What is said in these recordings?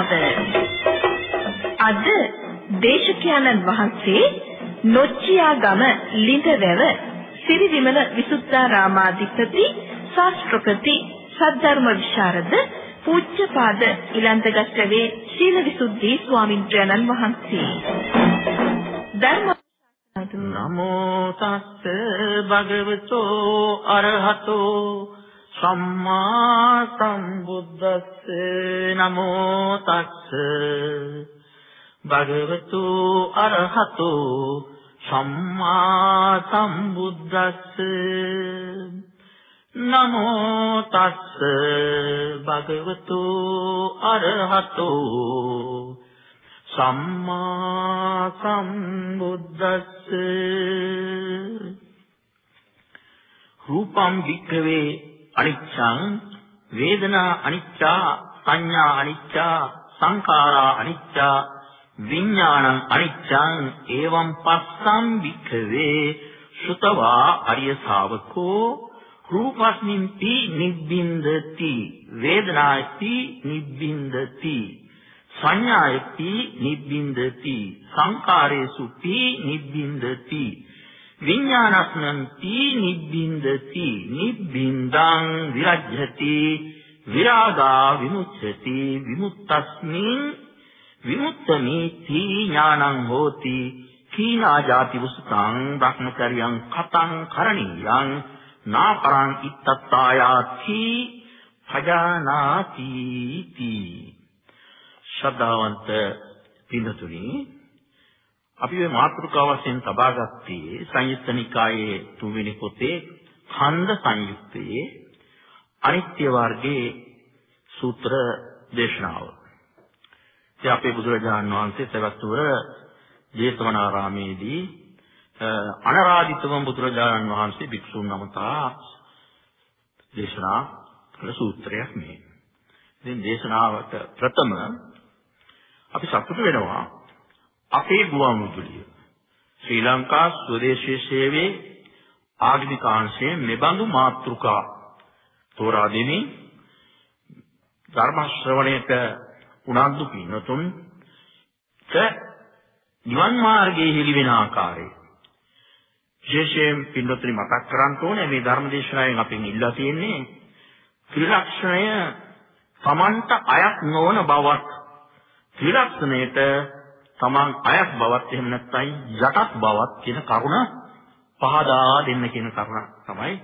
දේශනාව අද දේශකයන්න් වහන්සේ නොච්චියාගම ලිඳවැව සිරිවිමල විසුද්ධාරාමාධිපති ශාස්ත්‍රපති සද්ධර්ම විශාරද පූජ්‍යපාද ඉලන්තගස්රවේ ශීලවිසුද්ධි ස්වාමින්ද්‍රයන්න් වහන්සේ. ධර්ම නමෝ තස්ස භගවතෝ අරහතෝ සම්මා සම්බුද්දස්ස නමෝ තස්ස. භගවතු අරහතෝ සම්මා සම්බුද්දස්ස නමෝ තස්ස. භගවතු අරහතෝ සම්මා සම්බුද්දස්ස. රූපම් වික්ඛවේ අනිච්ඡං වේදනා අනිච්චා සංඥා අනිච්චා සංඛාරා අනිච්චා විඥානං අනිච්ඡං එවං පස්සම් වික්ඛවේ සුතවා අරිය ශාවකෝ රූපස්මින්ති නිබ්බින්දති වේදනායති නිබ්බින්දති සංඥායති නිබ්බින්දති සංකාරේසුති නිබ්බින්දති විඥානස්මන්ති නිබ්බින්දති නිබ්බින්දං විරජ්‍යති විරාගා විමුච්ඡති විමුක්තස්මින් විමුක්තමේති ඥානං හෝති කීනා ජාති වසුතං බ්‍රහ්මචර්යං කතං කරණීයං නාපරං ඉත්තත්තායාති භජානාති තී. ශ්‍රද්ධාවන්ත පින්තුනි අපි මේ මාතෘකාව වශයෙන් තබා ගත්තේ සංයුත්ත නිකායේ තුන්වෙනි පොතේ ඛණ්ඩ සංයුත්තේ අනිත්‍ය වර්ගයේ සූත්‍ර දේශනාව. ඉතින් අපේ බුදුරජාණන් වහන්සේ සවැත්තුවර ජේතවනාරාමේදී අනරාධිතවම බුදුරජාණන් වහන්සේ භික්ෂුන් නමතා දේශනා කළ සූත්‍රයක් මේ. ඉතින් දේශනාවට ප්‍රථම අපි සතුටු වෙනවා අපේ ගුවන්විදුලිය ශ්‍රී ලංකා ස්වදේශීය සේවයේ ආගමික අංශයේ මෙබඳු මාතෘකා තෝරා දෙමින් ධර්ම ශ්‍රවණයට උනන්දු පින්නතුන් ක නිවන් මාර්ගයේ හෙළි වෙන ආකාරය විශේෂයෙන් පින්වත්නි මතක් කරන්න ඕනේ මේ ධර්මදේශනාවෙන් අපෙන් ඉල්ලා තියෙන්නේ ත්‍රිලක්ෂණය තමන්ට අයත් නොවන බවත් ත්‍රිලක්ෂණයට තමන් අයත් බවත් එහෙම නැත්නම් යටත් බවත් කියන කරුණ පහදා දෙන්න කියන කරුණ තමයි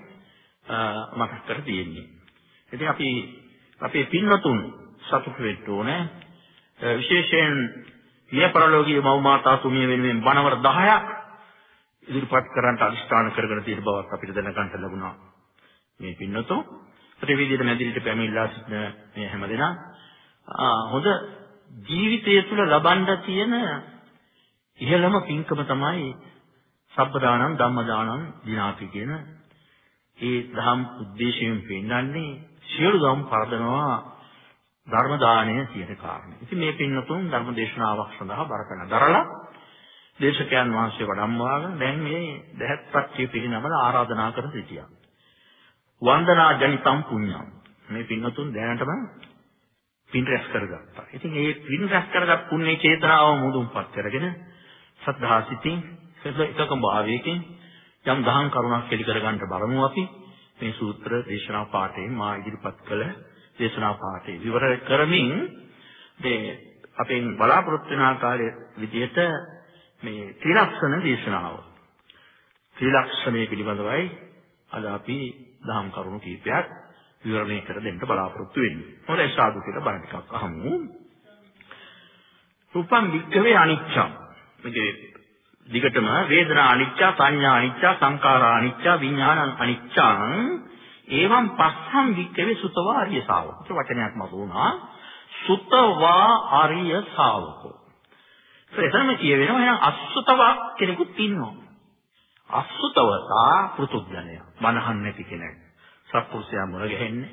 මතක් කර තියෙන්නේ. ඉතින් අපි අපේ පින්වතුන් සතුටු වෙන්න ඕනේ. විශේෂයෙන් මිය පරලෝකීය මව් මාතා තුමිය වෙනුවෙන් බණවර 10ක් ඉදිරිපත් කරන්නට අදිස්ථාන කරගෙන තියෙන බවත් අපිට දැනගන්න ලැබුණා. මේ පින්නතෝ ඒ විදිහට මැදිරිට පැමිණලා සිටින මේ හැමදෙනා හොඳ ජීවිතය තුළ ලබන්න තියෙන ඉහළම පින්කම තමයි සබ්බදානං ධම්මදානං දිනාති කියන ඒ ධම් උද්දේශයෙන් පෙන්වන්නේ සියලු ධම් පරදනවා ධර්ම දාණය කියන කාරණේ. ඉතින් මේ පින්නතුන් ධර්ම දේශනාවක් සඳහා බරකන දරලා දේශකයන් වහන්සේ වඩම්වාගෙන දැන් මේ දැහැත්පත්ටි පිළිනමල ආරාධනා කර සිටියා. වන්දනා ජනිතම් පුඤ්ඤම්. මේ පින්වතුන් දැනටම පින් රැස් කරගත්තා. ඉතින් මේ පින් රැස් කරගත් පුණ්‍ය චේතනාව මුදුන්පත් කරගෙන සද්ධා සිතින් එකකම භාවයකින් යම් දහම් කරුණක් එලි කරගන්න බලමු අපි. මේ සූත්‍ර දේශනා පාඨයෙන් මා ඉදිරිපත් කළ දේශනා පාඨය විවර කරමින් මේ අපෙන් බලාපොරොත්තු වෙන ආකාරයේ විදිහට මේ ත්‍රිලක්ෂණ දේශනාව. ත්‍රිලක්ෂණය පිළිබඳවයි අද අපි දහම් කරුණු කීපයක් විවරණය කර දෙන්න බලාපොරොත්තු වෙන්නේ. හොඳයි සාදු කියලා බණ ටිකක් අහමු. රූපං වික්ඛවේ අනිච්චං. මේකේ දිගටම වේදනා අනිච්චා සංඥා අනිච්චා සංකාරා අනිච්චා විඥානං අනිච්චං එවං පස්සම් වික්ඛවේ සුතවා ආර්ය ශාවක. වචනයක් මත වුණා. සුතවා ආර්ය ශාවකෝ. එතනම කියවෙනවා එහෙනම් අසුතවක් කෙනෙකුත් ඉන්නවා. අසුතවතා පෘතුග්ජනය. බනහන් නැති කෙනෙක්. සත්පුරුෂයා මුණ ගැහෙන්නේ,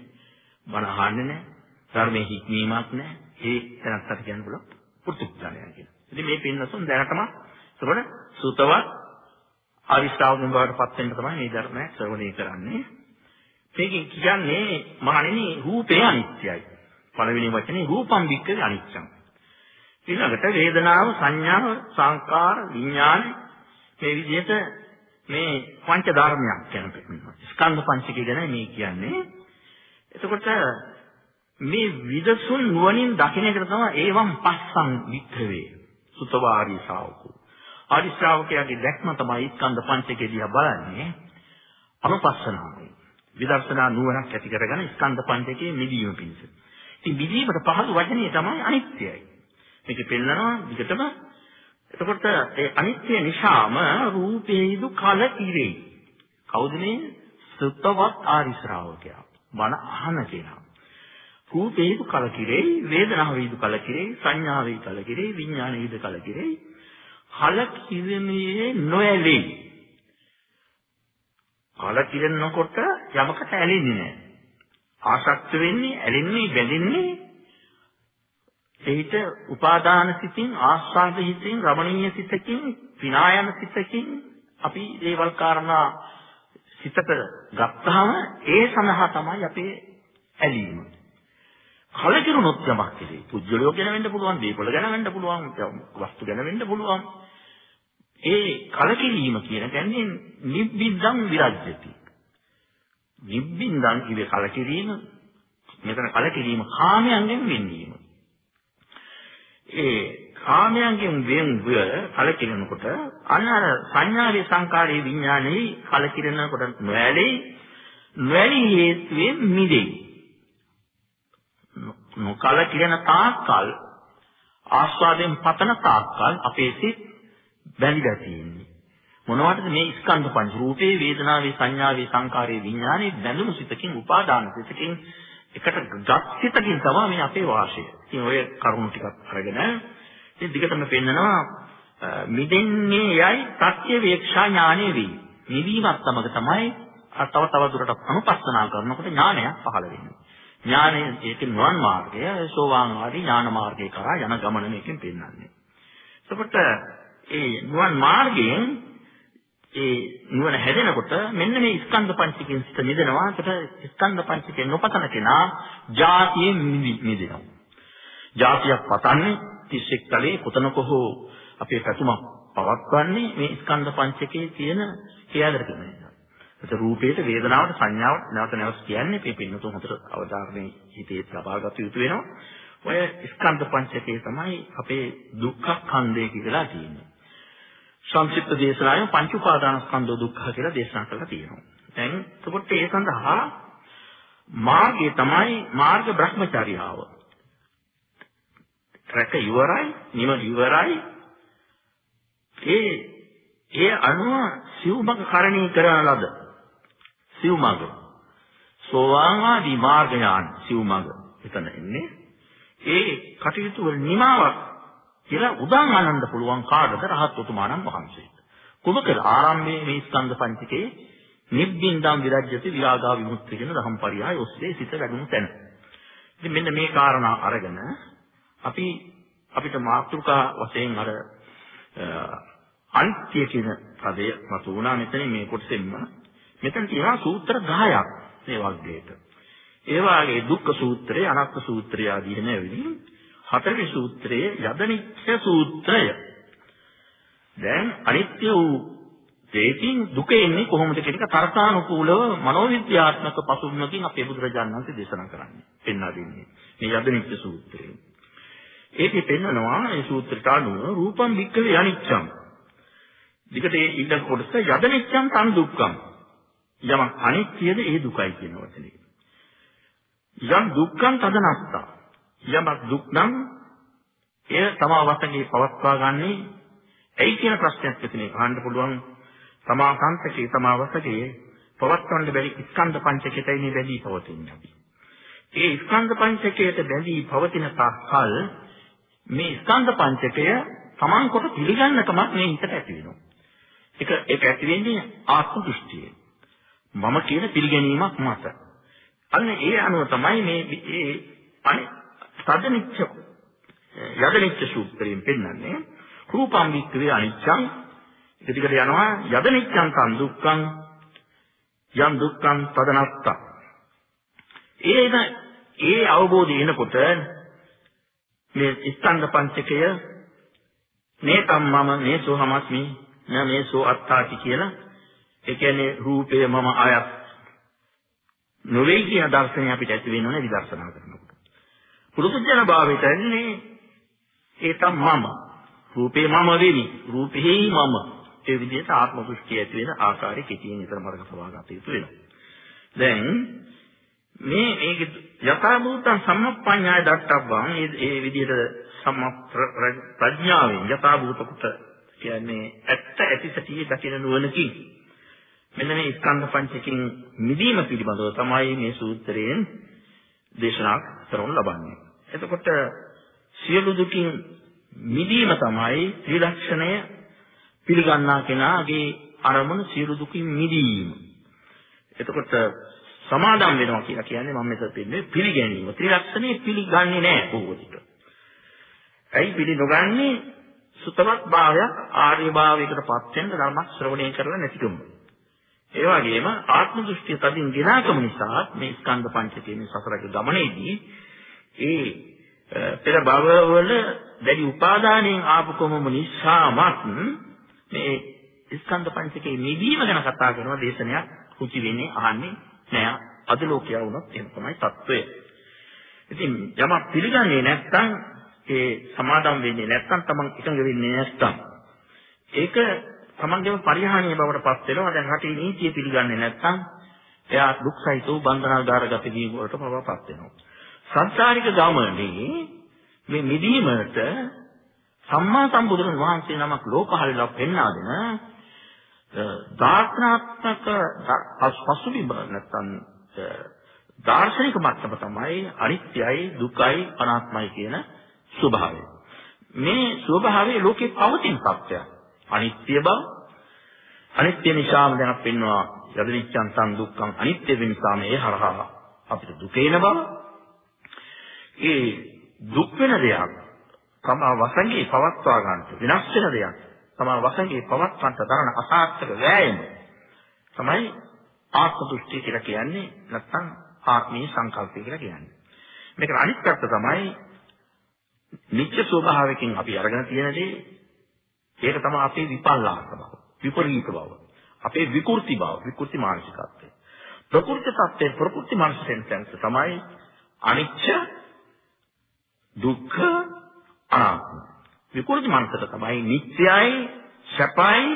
බන අහන්නේ නැහැ, ධර්මයේ හික්මීමක් නැහැ. ඒ තැනකට කියන්න පුළුවන් පෘතුග්ජනය කියන. ඉතින් මේ පින්නසුන් දැනටම ඒකට සුතවත් ආවිස්ථාවකින් බවට පත් වෙන්න තමයි මේ ධර්මය ශ්‍රවණය කරන්නේ. මේකෙන් කියන්නේ මහණෙනි රූපේ අනිත්‍යයි. පළවෙනි වචනේ රූපම් වික්කේ අනිච්චං. ඊළඟට වේදනාව, සංඥාව, සංකාර, විඥාන මේ විදිහට මේ පංච ධර්මයක් ගැන පෙන්නනවා. ස්කන්ධ පංචකය ගැන මේ කියන්නේ. එතකොට මේ විදසුන් නුවණින් දකින්න එක තමයි ඒවම් පස්සං වික්ඛවේ සුතවාරි ශාවකෝ. ආදි ශ්‍රාවකයාගේ දැක්ම තමයි ස්කන්ධ පංචකය දිහා බලන්නේ අනුපස්සනාවයි. විදර්ශනා නුවණක් ඇති කරගෙන ස්කන්ධ පංචකයේ මිදීම පිණිස. ඉතින් මිදීමට පහසු වචනේ තමයි අනිත්‍යයි. මේක පෙන්නනවා විකටම එතකොට ඒ අනිත්‍ය නිසාම රූපේදු කල ඉරේ. කවුද මේ? සුත්තවත් ආරි ශ්‍රාවකයා. බණ අහන කෙනා. රූපේදු කල කිරේ, වේදනාවේදු කල කිරේ, සංඥාවේ කල කිරේ, විඥානේදු කල කිරේ. කල කිරීමේ නොඇලී කල කිරනකොට යමකට ඇලෙන්නේ නැහැ. ආසක්ත වෙන්නේ, ඇලෙන්නේ, බැඳෙන්නේ එහිට උපාදාන සිතින්, ආස්වාද හිතින්, රමණීය සිතකින්, විනායන සිතකින් අපි දේවල් කාරණා සිතට ගත්තාම ඒ සඳහා තමයි අපේ ඇලීම. කලකිරුණොත් යමක් කෙරේ. පුජ්‍යලෝ ගැන වෙන්න පුළුවන්, දීපල ගැන වෙන්න පුළුවන්, වස්තු ගැන වෙන්න පුළුවන්. ඒ කලකිරීම කියන කියන්නේ නිබ්බින්දං විරජ්‍යති. නිබ්බින්දං කියේ කලකිරීම. මෙතන කලකිරීම කාමයන්ගෙන් වෙන්නීම. ඒ කාමයන්ගෙන් වෙන්ව කලකිරෙනකොට අන්න අර සංඥාවේ සංකාරයේ විඥානයේ කලකිරෙනකොට නොඇලෙයි නොඇලී හේතුවෙන් මිදෙයි. නොකලකිරෙන තාක්කල් ආස්වාදයෙන් පතන තාක්කල් අපේ සිත් බැඳිලා තියෙන්නේ. මොනවටද මේ ස්කන්ධ පංච රූපේ වේදනාවේ සංඥාවේ සංකාරයේ විඥානයේ බැඳුණු සිතකින් උපාදාන සිතකින් එකට ගත්සිතකින් තමයි මේ අපේ වාසය. ඉතින් ඔය කරුණු ටිකක් අරගෙන ඉතින් දිගටම පෙන්නනවා මිදෙන්නේ යයි සත්‍ය වේක්ෂා ඥානෙ වේ. නිවීමත් සමග තමයි තව තව දුරට අනුපස්සනා කරනකොට ඥානයක් පහළ වෙන්නේ. ඥානය ඒක නිවන් මාර්ගය සෝවාන් ආදී ඥාන මාර්ගය කරා යන ගමන මේකෙන් පෙන්වන්නේ. එතකොට ඒ නිවන් මාර්ගයෙන් ඒ නුවණ හැදෙනකොට මෙන්න මේ ස්කන්ධ පංචකයෙන් සිත මිදෙනවා. ඒකට ස්කන්ධ පංචකයෙන් නොපතන කෙනා ජාතියෙන් මිදෙනවා. ජාතියක් පතන්නේ තිස්සෙක් තලේ කොතනක හෝ අපේ පැතුමක් පවත්වන්නේ මේ ස්කන්ධ පංචකයේ තියෙන ක්‍රියාදරකම නිසා. ඒක රූපේට වේදනාවට සංඥාවට නැවත නැවත කියන්නේ මේ පින්නතුන් හතර අවධාරණේ හිතේ ලබාගත යුතු වෙනවා. ඔය ස්කන්ධ පංචකයේ තමයි අපේ දුක්ඛ ඛණ්ඩය කියලා කියන්නේ. සංක්ෂිප්ත දේශනාවෙන් පංච උපාදානස්කන්ධ දුක්ඛ කියලා දේශනා කරලා තියෙනවා. දැන් එතකොට ඒ සඳහා මාර්ගය තමයි මාර්ග බ්‍රහ්මචාරියාව. රැක ඉවරයි, නිම ඉවරයි. ඒ ඒ අනුව සිව්මඟ කරණී කරන ලද සිව්මඟ සෝවාන් ආදී මාර්ග ඥාන සිව්මඟ එතන එන්නේ ඒ කටයුතු වල නිමාවක් කියලා උදාන් අනන්න පුළුවන් කාටද රහත් උතුමාණන් වහන්සේට. කුමකද ආරම්භයේ මේ ස්කන්ධ පංචකේ නිබ්බින්දම් විරජ්‍යති විරාගා විමුක්ති කියන ධම්ම පරියාය ඔස්සේ සිත වැඩුණු තැන. ඉතින් මෙන්න මේ කාරණා අරගෙන අපි අපිට මාතෘකා වශයෙන් අර අන්ත්‍ය කියන පදය මතු වුණා මෙතන මේ කොටසෙන්ම මෙතන තියෙනවා සූත්‍ර 10ක් මේ වර්ගයට. ඒ වාගේ දුක්ඛ සූත්‍රය, අනාත්ම සූත්‍රය ආදී නැවෙන්නේ හතරවෙනි සූත්‍රයේ යදනිච්ඡ සූත්‍රය. දැන් අනිත්‍ය වූ දෙයකින් දුක එන්නේ කොහොමද කියන එක තර්කානුකූලව මනෝවිද්‍යාත්මක පසුබිමකින් අපේ බුදුරජාණන් වහන්සේ දේශනා කරන්නේ. පෙන්වා දෙන්නේ. මේ යදනිච්ඡ සූත්‍රය. ඒකේ පෙන්නනවා මේ සූත්‍රයට අනුව රූපම් වික්කවේ අනිච්ඡම්. විකට ඒ ඊළඟ කොටස යදනිච්ඡම් තන් දුක්ඛම්. යමක් අනිත්‍යද ඒ දුකයි කියන වචනේ. යම් දුක්ඛම් තදනස්සා යමක් දුක් නම් එය තමා වශයෙන් පවත්වා ගන්නේ ඇයි කියන ප්‍රශ්නයක් ඇතිනේ අහන්න පුළුවන් තමා සංතකේ තමා වශයෙන් පවත්වන්න බැරි ස්කන්ධ පංචකයටයි මේ බැඳී පවතින්නේ අපි. ඒ ස්කන්ධ පංචකයට බැඳී පවතින තාක්කල් මේ ස්කන්ධ පංචකය තමන් කොට පිළිගන්නකමක් මේ හිතට ඇති වෙනවා. ඒක ඒක ඇති වෙන්නේ ආත්ම දෘෂ්ටිය. මම කියන පිළිගැනීමක් මත. අන්න ඒ අනුව තමයි මේ මේ අනේ සදනිච්ච යදනිච්ච සූත්‍රයෙන් පෙන්වන්නේ රූපම් වික්‍රේ අනිච්චං ඒක දිගට යනවා යදනිච්චං තන් දුක්ඛං යම් දුක්ඛං තදනත්ත. ඒන ඒ අවබෝධය එනකොට මේ ස්කන්ධ පංචකය මේ කම්මම මේ සෝහමස්මි න මේ සෝ අත්තාති කියලා. ඒ කියන්නේ රූපය මම ආයත් නොවේ කියන දර්ශනය අපිට ඇති වෙනවනේ විදර්ශනා කරනකොට. පුරුෂජන භාවයට එන්නේ ඒ තමම රූපේ මම වෙමි. රූපෙහි මම. ඒ විදිහට ආත්ම දෘෂ්ටිය ඇති වෙන ආකාරය කෙටියෙන් විතර මරක සවාගත යුතු වෙනවා. දැන් මේ මේක යථාභූතං සම්මප්පඤ්ඤාය දක්වවන් මේ ඒ විදිහට සම්ම ප්‍රඥාවෙන් යථාභූත කොට කියන්නේ ඇත්ත ඇති සතියේ දකින නුවණකින් මෙන්න මේ ස්කන්ධ පංචකයෙන් මිදීම පිළිබඳව තමයි මේ සූත්‍රයෙන් දේශනා කරනු ලබන්නේ. එතකොට සියලු දුකින් මිදීම තමයි ත්‍රිලක්ෂණය පිළිගන්නා කෙනාගේ අරමුණ සියලු දුකින් මිදීම. එතකොට සමාදම් වෙනවා කියලා කියන්නේ මම මෙතන පෙන්නේ පිළිගැනීම. ත්‍රිලක්ෂණය පිළිගන්නේ නැහැ බොහෝ විට. ඇයි පිළි නොගන්නේ? සුතමත් භාවයක් ආර්ය භාවයකට පත් වෙන ධර්ම ශ්‍රවණය කරලා නැතිකම. ඒ වගේම ආත්ම දෘෂ්ටි තදින් දිනාකම නිසා මේ ස්කන්ධ පංචකයේ මේ සතරගේ ගමනේදී ඒ පෙර භවවල දැඩි උපාදානයෙන් ආපු කොමම නිසාමත් මේ ස්කන්ධ පංචකයේ නිදීම ගැන කතා කරන දේශනයක් කුචි වෙන්නේ අහන්නේ නෑ අද ලෝකයා වුණත් එහෙම තමයි తত্ত্বය. ඉතින් යමක් පිළිගන්නේ නැත්නම් ඒ සමාදම් වෙන්නේ නැත්නම් තමන් එකඟ වෙන්නේ නැත්නම් ඒක තමන්ගේම පරිහානිය බවට පත් වෙනවා. දැන් රටේ නීතිය පිළිගන්නේ නැත්නම් එයා දුක් සහිතව බන්ධනාගාරගත වීම වලට පවපත් වෙනවා. සංසාරික ගමනේ මේ මිදීමට සම්මා සම්බුදුරන් වහන්සේ නමක් ලෝකහලලා පෙන්වා දෙන දාර්ශනාත්මක පසුබිම නැත්නම් දාර්ශනික මට්ටම තමයි අනිත්‍යයි දුකයි අනාත්මයි කියන ස්වභාවය. මේ ස්වභාවය ලෝකේ පවතින සත්‍යයක්. අනිත්‍ය බව. අනිත්‍ය නිසාම දැන් අපි පෙන්නවා යදිනිච්ඡන් තන් දුක්ඛං අනිත්‍ය වෙනසාම ඒ හරහා අපිට දුක එන බව. ඒ දුක් වෙන දෙයක් තමා වසඟේ පවත්වා ගන්නට විනාශ වෙන දෙයක් තමා වසඟේ පවත්වන්නට දරන අසාර්ථක වෑයම තමයි ආත්ම දෘෂ්ටි කියලා කියන්නේ නැත්නම් ආත්මීය සංකල්පය කියලා කියන්නේ. මේක අනිත් පැත්ත තමයි නිත්‍ය ස්වභාවයෙන් අපි අරගෙන තියෙන දේ. ඒක තමයි අපේ විපල්ලාස බව. විපරීත බව. අපේ විකෘති බව, විකෘති මානසිකත්වය. ප්‍රකෘති තත්ත්වයේ ප්‍රකෘති මානසිකෙන් තමයි අනිච්ච දුක්ඛ අනාත්ම. විකෘති මානසික තමයි නිත්‍යයි, සැපයි,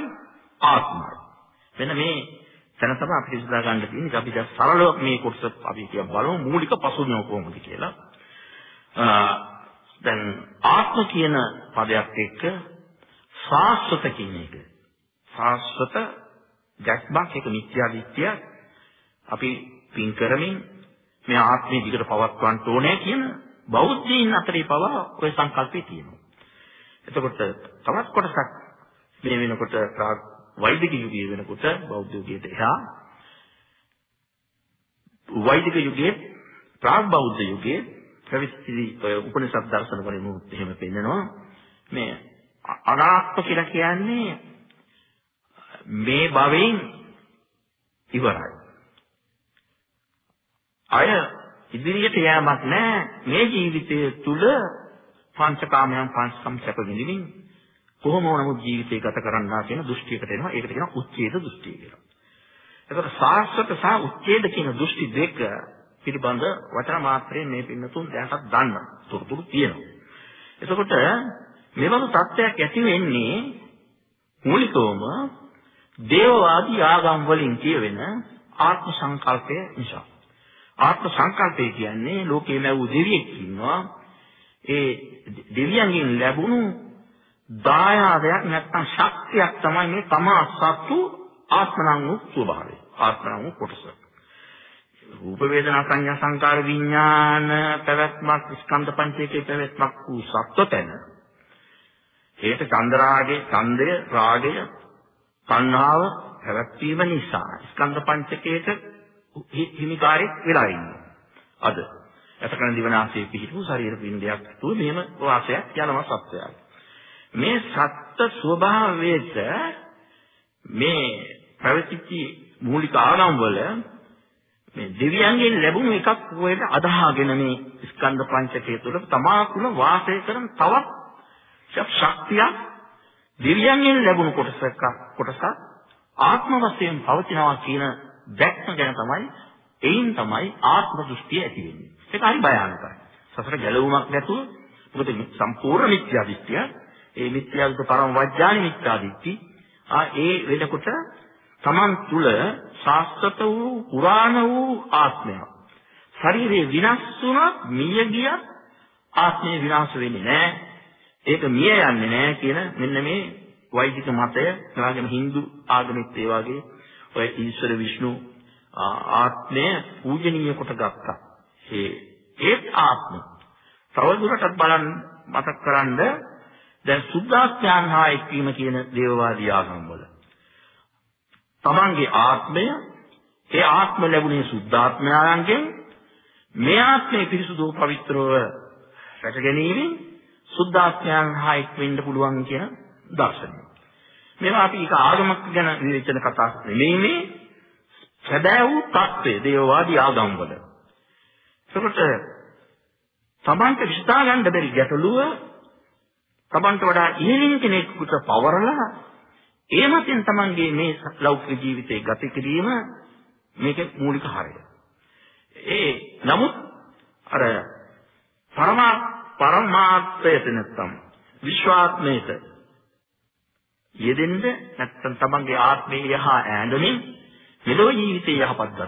ආත්මයි. මෙන්න මේ තැන තමයි අපිට ඉස්සරහ ගන්න තියෙන්නේ. අපි දැන් සරලව මේ කොටස අපි කියන බලමු මූලික පසුබිම කොහොමද කියලා. දැන් ආත්ම කියන පදයක් එක්ක සාස්වත කියන එක. සාස්වත ගැස්මක් එක මිත්‍යා දිට්ඨිය අපි පින් කරමින් මේ ආත්මය දිගට පවත්වන්න ඕනේ කියන බෞද්ධයින් අතරේ පවා ওই සංකල්පය තියෙනවා. එතකොට තවත් කොටසක් මේ වෙනකොට වෛදික යුගයේ වෙනකොට බෞද්ධ යුගයට එහා වෛදික යුගයේ ප්‍රාග් බෞද්ධ යුගයේ ප්‍රවිස්ති උපනිෂද් දර්ශන වලින් උත් එහෙම පෙන්නනවා මේ අනාත්ම කියලා කියන්නේ මේ භවෙන් ඉවරයි. අය ඉදිරියට යෑමක් නැහැ මේ ජීවිතය තුල පංචකාමයන් පංචකම් සැප විඳින්න කොහොම වුණත් ජීවිතය ගත කරන්නා කියන දෘෂ්ටියකට එනවා. ඒකට කියනවා උච්ඡේද දෘෂ්ටිය කියලා. එතකොට සාස්වත සහ උච්ඡේද කියන දෘෂ්ටි දෙක පිළිබඳ වචන මාත්‍රයෙන් මේ පින්නතුන් දැනටත් දන්න. තොරතුරු තියෙනවා. එතකොට මෙවලු තත්ත්වයක් ඇති වෙන්නේ මූලිකවම දේවවාදී ආගම් වලින් කියවෙන ආත්ම සංකල්පය නිසා. ආත්ම සංකල්පය කියන්නේ ලෝකේ ලැබූ දෙවියෙක් ඉන්නවා. ඒ දෙවියන්ගෙන් ලැබුණු දායාදයක් නැත්නම් ශක්තියක් තමයි මේ තමා සත්තු ආත්මනම් වූ ස්වභාවය. ආත්මනම් වූ කොටස. රූප වේදනා සංඥා සංකාර විඥාන පැවැත්මක් ස්කන්ධ පංචකයේ පැවැත්මක් වූ සත්වතන ඒට චන්දරාගේ ඡන්දය රාගය සංහාව පැවැත්වීම නිසා ස්කන්ධ පංචකයට හිමිකාරී වෙලා ඉන්නවා. අද එතකන දිවනාසයේ පිහිටු ශරීර පින්ඩයක් තුල මෙහෙම වාසයක් යනවා සත්‍යයක් මේ සත්ත්ව ස්වභාවයට මේ පැවතිච්ච මූලික ආගම් වල මේ දෙවියන්ගෙන් ලැබුණු එකක් වලට අදාහගෙන මේ ස්කන්ධ පංචකය තුළ තමා තුළ වාසය කරන තවත් ශක්තියක් දෙවියන්ගෙන් ලැබුණු කොටසක් කොටසක් ආත්ම වශයෙන් පවතිනවා කියන දැක්ම ගැන තමයි එයින් තමයි ආත්ම දෘෂ්ටිය ඇති වෙන්නේ. ඒක හරි භයානකයි. සසර ගැලවුමක් නැතුව මොකද සම්පූර්ණ මිත්‍යා දෘෂ්ටිය ඒ මිත්‍යා දෘෂ්ටි පරම වඥානි මිත්‍යා දෘෂ්ටි ආ ඒ වෙනකොට Taman තුල ශාස්ත්‍රත වූ පුරාණ වූ ආත්මයක්. ශරීරේ විනාශ වුණත් මිය ගියත් ආත්මය විනාශ වෙන්නේ නැහැ. ඒක මිය යන්නේ නැහැ කියන මෙන්න මේ වෛදික මතය, එවාගෙම Hindu ආගමෙත් ඒ වගේ ඔය ඊශ්වර විෂ්ණු ආත්මය පූජනීය කොට ගත්තා. ඒ ඒත් ආත්ම. තවදුරටත් බලන්න මතක් කරන්ද දැන් සුද්ධාස්ත්‍යයන් හා එක්වීම කියන දේවවාදී ආගම්වල තමන්ගේ ආත්මය ඒ ආත්ම ලැබුණේ සුද්ධාත්මයන්ගෙන් මේ ආත්මය පිරිසුදු පවිත්‍රව රැක ගැනීමෙන් සුද්ධාත්මයන් හා එක් වෙන්න පුළුවන් කියන දර්ශනය. මේවා අපි එක ආගමක් ගැන විවේචන කතා නෙමෙයි මේ සැබෑ වූ தත්ත්වය දේවවාදී ආගම්වල. එතකොට තමන්ට විශ්තා ගන්න බැරි ගැටලුව තමන්ට වඩා ඉහළින් කෙනෙකුට පවරලා ඒ මතින් තමන්ගේ මේ ලෞකික ජීවිතේ ගත කිරීම මේකේ මූලික හරය. ඒ නමුත් අර පරමා පරමාර්ථයට නැත්තම් විශ්වාත්මයට යෙදෙන්න නැත්තම් තමන්ගේ ආත්මය යහ ඈඳමින් මෙලොව ජීවිතේ යහපත්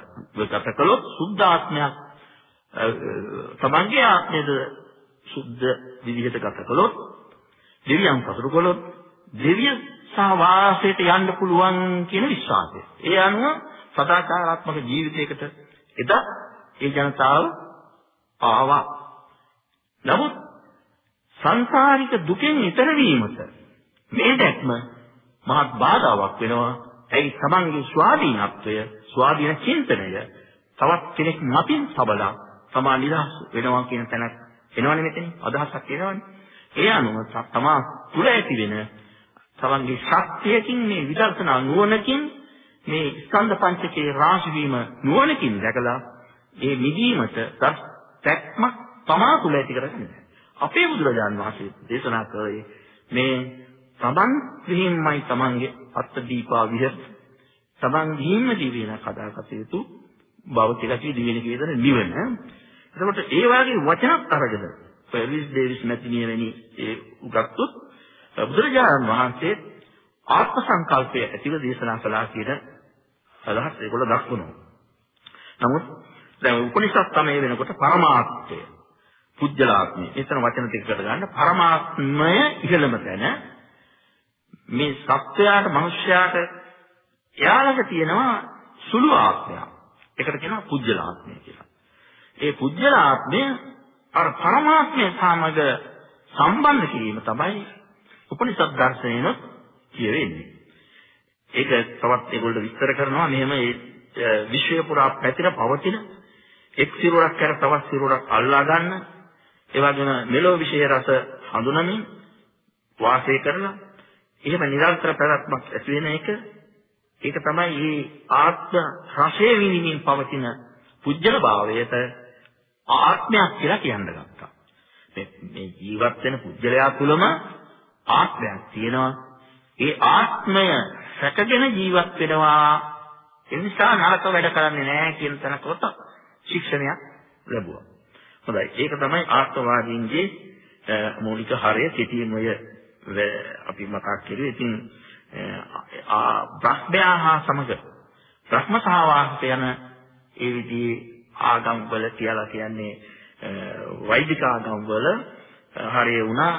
ගත කළොත් සුද්ධ ආත්මයක් තමන්ගේ ආත්මයද සුද්ධ විදිහට ගත කළොත් දෙවියන් පසුරු කළොත් දෙවිය සහවාසයට යන්න පුළුවන් කියන විශ්වාසය. ඒ අනුව සදාචාරාත්මක ජීවිතයකට එදා ඒ ජනතාව ආවා. නමුත් සංසාරික දුකෙන් ඈතර වීමට මේ දැක්ම මහත් බාධාවක් වෙනවා. ඇයි තමන්ගේ ස්වාධීනත්වය, ස්වාධීන චින්තනය තවත් කෙනෙක් මතින් සබලා තමා නිදහස් වෙනවා කියන තැනක් එනවනේ මෙතන අදහසක් එනවනේ. ඒ අනුව තමා තුල ඇති වෙන තමන්ගේ ශක්තියකින් මේ විදර්ශනා නුවණකින් මේ ස්කන්ධ පංචකයේ රාශි වීම නුවණකින් දැකලා ඒ මිදීමට දැක්මක් තමා තුල ඇති කරගන්න. අපේ බුදුරජාන් වහන්සේ දේශනා කළේ මේ තමන් විහිම්මයි තමන්ගේ අත්ත දීපා විහෙත් තමන් ගිහින්ම දිවින කදාගත යුතු බව කියලා කී දිවෙන කීතන නිවන. එතකොට ඒ වගේ වචනත් අරගෙන පෙරිස් ඩේවිස් මැතිනිය වැනි ඒ උගත්තුත් බුදුරජාණන් වහන්සේ ආත්ම සංකල්පය ඇතිව දේශනා කළා කියන අදහස් ඒගොල්ලෝ දක්වනවා. නමුත් දැන් උපනිෂද් තමයි වෙනකොට පරමාර්ථය පුජ්‍යලාත්මය. එතන වචන ටිකකට ගන්න පරමාත්මය ඉහළම තැන මේ සත්වයාට මිනිස්යාට එයාලට තියෙනවා සුළු ආත්මයක්. ඒකට කියනවා පුජ්‍යලාත්මය කියලා. ඒ පුජ්‍යලාත්මය අර පරමාත්මය සමග සම්බන්ධ කිරීම තමයි උපනිෂද් දර්ශනයන කියවෙන්නේ. ඒක තවත් ඒගොල්ලෝ විස්තර කරනවා මෙහෙම ඒ විශ්වය පුරා පැතිර පවතින එක් සිරුරක් කර තවත් සිරුරක් අල්ලා ගන්න ඒ වගේම මෙලෝ විශේෂ රස හඳුනමින් වාසය කරලා එහෙම නිරන්තර පැවැත්මක් ඇති වෙන එක ඒක තමයි මේ ආත්ම රසයේ විඳින්මින් පවතින පුජ්‍යල භාවයට ආත්මයක් කියලා කියන්න ගත්තා. මේ ජීවත් වෙන පුජ්‍යලයා තුළම ආත්මයක් තියෙනවා. ඒ ආත්මය සැකගෙන ජීවත් වෙනවා. ඒ නිසා නරක වැඩ කරන්නේ නැහැ කියන තැනකට ශික්ෂණයක් ලැබුවා. හොඳයි. ඒක තමයි ආත්මවාදීන්ගේ මූලික හරය සිටීමය අපි මතක් කරුවේ. ඉතින් බ්‍රහ්මයා හා සමග බ්‍රහ්ම සහවාසයට යන ඒ විදිහේ ආගම් වල කියලා කියන්නේ වෛදික ආගම් වල හරිය වුණා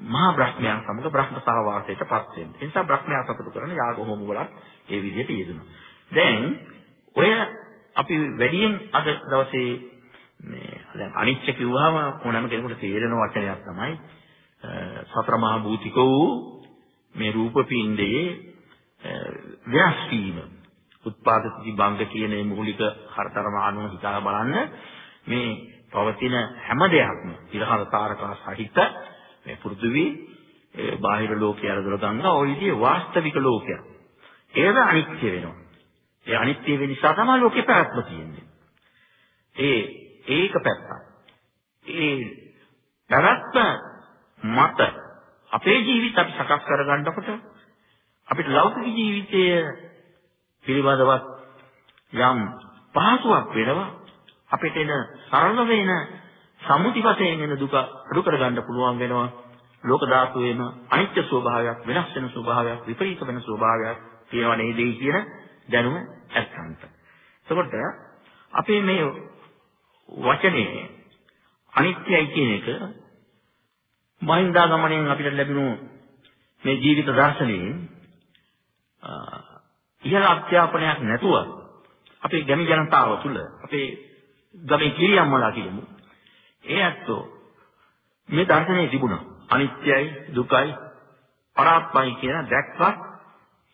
මහා බ්‍රහ්මයන් සමග බ්‍රහ්ම සහවාසයට පත් වෙන. ඒ නිසා බ්‍රහ්මයා සතුටු කරන යාග හෝම වලත් ඒ විදිහට යෙදුණා. දැන් ඔය අපි වැඩියෙන් අද දවසේ මේ දැන් අනිච්ච කිව්වහම ඕනෑම කෙනෙකුට තේරෙන වචනයක් තමයි සතර මහා භූතික වූ මේ රූප පින්ඩයේ වෙනස් වීම. උත්පාදති භංග කියන මේ මූලික හතරම අනුව හිතලා බලන්න මේ පවතින හැම දෙයක්ම ඉරහල තාරකා සහිත මේ පෘථිවි බාහිර ලෝකයේ අරදල ගන්නවා ওই විදිහේ වාස්තවික ලෝකයක්. ඒක අනිත්‍ය වෙනවා. ඒ අනිත්‍ය වෙන නිසා තමයි ලෝකේ පැවැත්ම තියෙන්නේ. ඒ ඒක පැත්තක්. ඒ පැවැත්ම මත අපේ ජීවිත අපි සකස් කරගන්නකොට අපිට ලෞකික ජීවිතය පිළිබඳව යම් පහසුවක් වෙනවා අපිට එන සරල වෙන සම්මුති වශයෙන් එන දුක අඩු කරගන්න පුළුවන් වෙනවා ලෝක ධාතුවේම අනිත්‍ය ස්වභාවයක් වෙනස් වෙන ස්වභාවයක් විපරීත වෙන ස්වභාවයක් තියෙනවා නේදයි කියන දැනුම ඇත්තන්ට. එතකොට අපේ මේ වචනේ අනිත්‍යයි කියන එක මහින්දාගමණයෙන් අපිට ලැබුණු මේ ජීවිත දර්ශනයෙන් ඉහළ අධ්‍යාපනයක් නැතුව අපේ ගැමි ජනතාව තුළ අපේ ගමේ කිරියම්මලා කියමු. ඒ ඇත්තෝ මේ දර්ශනේ තිබුණා. අනිත්‍යයි දුකයි අනාත්මයි කියන දැක්කත්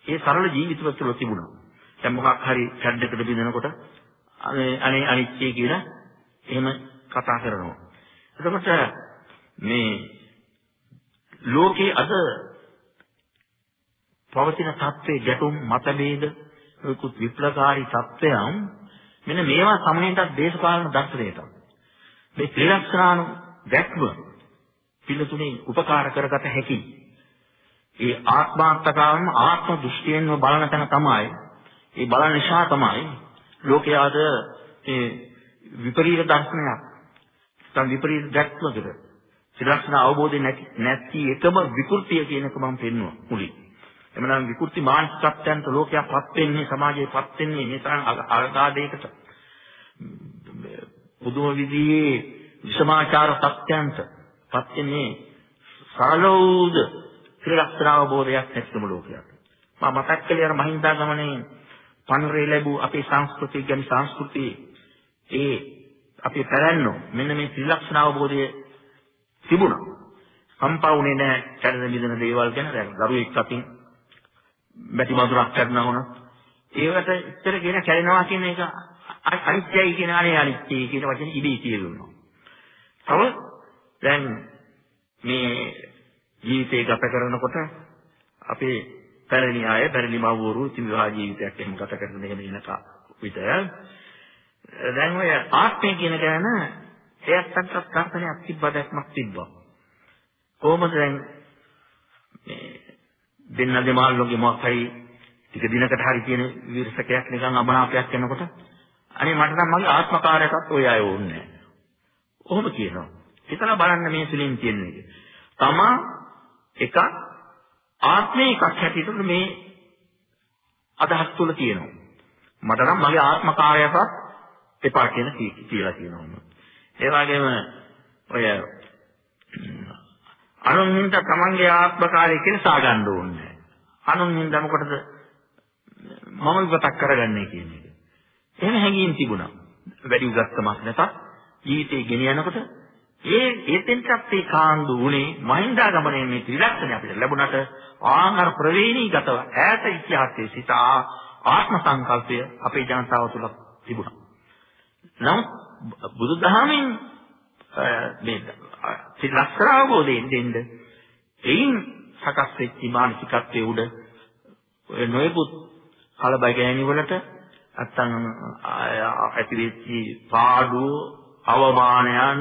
ඒ සරල ජීවිතවල තුළ තිබුණා. දැන් මොකක් හරි ඡඩයකට බිඳනකොට අනේ අනේ අනිත්‍ය කියලා එහෙම කතා කරනවා. එතකොට මේ ලෝකේ අද පවතින තත්ත්වයේ ගැටුම් මතභේද නිකුත් විප්ලවකාරී තත්ත්වයන් මෙන්න මේවා සමනයටත් දේශපාලන දර්ශනයට මේ ත්‍රිලක්ෂණානු දැක්ම පිළිතුනේ උපකාර කරගත හැකි. ඒ ආත්මාර්ථකාවම ආත්ම දෘෂ්ටියෙන්ම බලන තැන තමයි ඒ බලන නිසා තමයි ලෝකයාද ඒ විපරීත දර්ශනයක් නැත්නම් විපරීත දැක්මකට ත්‍රිලක්ෂණ අවබෝධය නැති නැති එකම විකෘතිය කියන එක මම පෙන්නුවා මුලින්. එමනම් විකෘති මානසිකත්වයන්ට ලෝකයාපත් වෙන්නේ සමාජයේපත් වෙන්නේ මේ තරම් අගාධයකට පුදුම විදිහේ විසමාචාර සත්‍යයන්ට පත් වෙන්නේ සරලවද ත්‍රිලක්ෂණ අවබෝධයක් නැතිම ලෝකයක්. මම මතක් කළේ අර මහින්දාගමනේ පනරේ ලැබූ අපේ සංස්කෘතිය ගැන සංස්කෘතිය ඒ අපේ පැරැන්නෝ මෙන්න මේ ත්‍රිලක්ෂණ අවබෝධය තිබුණා. සම්පවුනේ නැහැ කැඩෙන බිඳෙන දේවල් ගැන දැන් දරුවෙක් අතින් බැටි මధుරක් කරනවා වුණා. ඒකට ඉතර කියන කැඩෙනවා කියන එක අනිත්‍යයි කියන අනේ අනිත්‍යයි කියන වචනේ ඉබේ කියනවා. තව දැන් මේ ජීවිතේ ගත කරනකොට අපේ පැරණි අය පැරණි මව්වරු ඉතින් විවාහ ජීවිතයක් එහෙම ගත කරන එහෙම ඉනක විතර දැන් ඔය ආත්මය කියන ගැන එයත්ට ප්‍රාර්ථනාවක් තිබ්බා දැක්මක් තිබ්බා කොහොමද දැන් මේ දෙන්න දෙමාල්ලෝගේ මොකක් හරි ටික දිනකට හරි තියෙන විරසකයක් නිකන් අමනාපයක් වෙනකොට අනේ මට නම් මගේ ආත්මකාරයකත් ඔය අය ඕනේ නැහැ. කොහොම කියනවා. හිතලා බලන්න මේ සුලින් කියන එක. තමා එක ආත්මේ එකක් හැටියට මේ අදහස් තුල තියෙනවා. මට නම් මගේ ආත්මකාරයකත් එපා කියන කියලා කියනවා. ඒ වගේම ඔය අනුන් හින්දා තමන්ගේ ආත්මකාරය කියලා සාගන්න ඕනේ. අනුන් හින්දා මොකටද මම විපතක් කරගන්නේ කියන එක. එහෙම හැඟීම් තිබුණා. වැඩි උගත්කමක් නැතත් ජීවිතේ ගෙන යනකොට ඒ ඒතෙන්ටත් ඒ කාන්දු උනේ මහින්දාගමනේ මේ ත්‍රිලක්ෂණ අපිට ලැබුණට ආහාර ප්‍රවේණීගතව ඈත ඉතිහාසයේ සිට ආත්ම සංකල්පය අපේ ජනතාව තුළ තිබුණා. නමුත් බුදුදහමෙන් මේ ත්‍රිලක්ෂණ අවබෝධයෙන් දෙන්න. එයින් සකස් වෙච්ච මානසිකත්වයේ උඩ ඔය නොයෙකුත් කලබය ගෑණි වලට නැත්තම් ඇතිවෙච්ච පාඩුව අවමානයන්